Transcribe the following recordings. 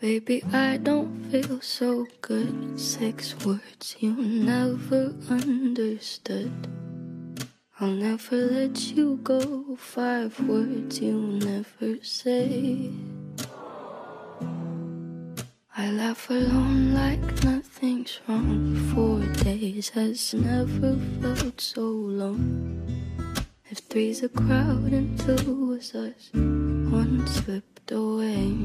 Baby, I don't feel so good. Six words you never understood. I'll never let you go. Five words you never say. I laugh alone like nothing's wrong. Four days has never felt so long. If three's a crowd and two was us, one slipped away.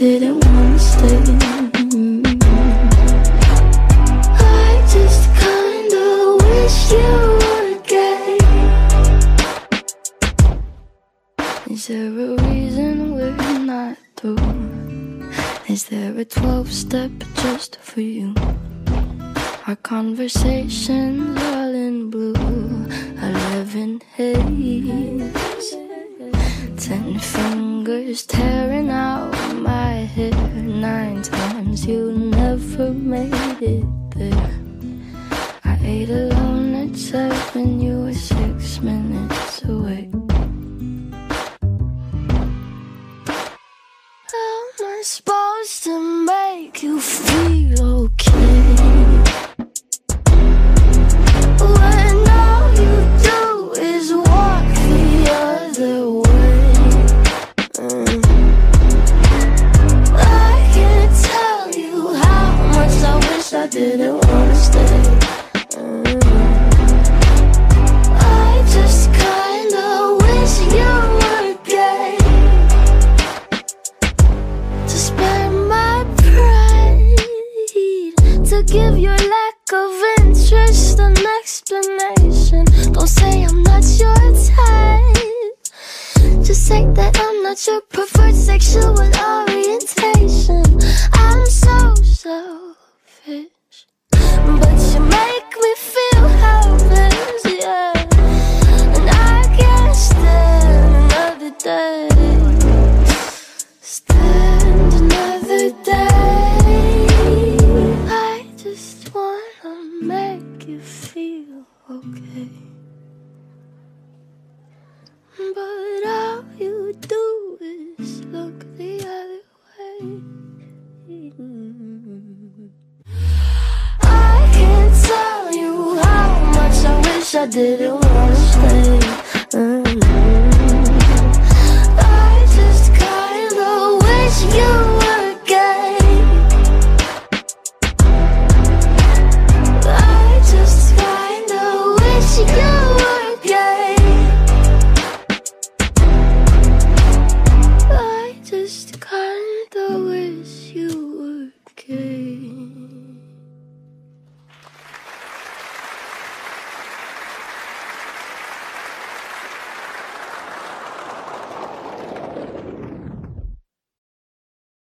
Didn't wanna stay. I just kinda wish you were gay. Is there a reason we're not through? Is there a 12 step just for you? Our conversations there. I ate alone at seven, you were six minutes away. How am I supposed to make you feel okay? I didn't wanna stay. Mm. I just kinda wish you were gay to spare my pride, to give your lack of interest an explanation. Don't say I'm not your type. Just say that I'm not your preferred sexual orientation. I just wanna make you feel okay. But all you do is look the other way. I can't tell you how much I wish I didn't wanna stay. Mm.